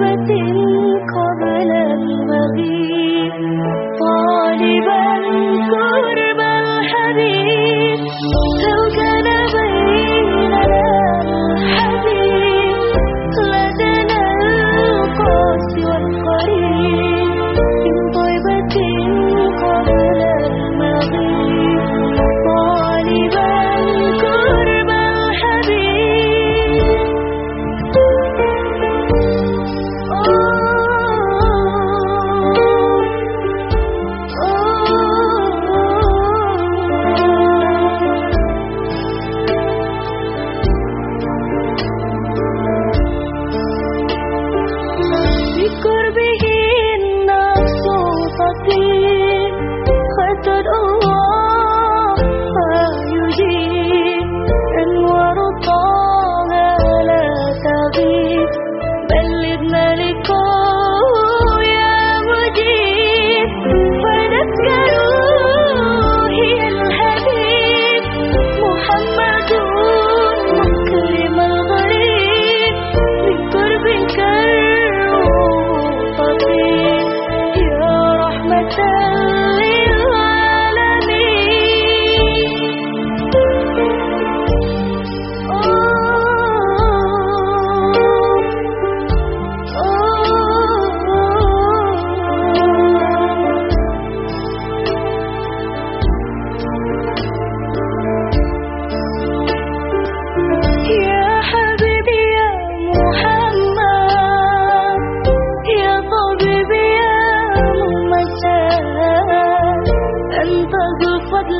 قربة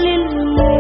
linh mục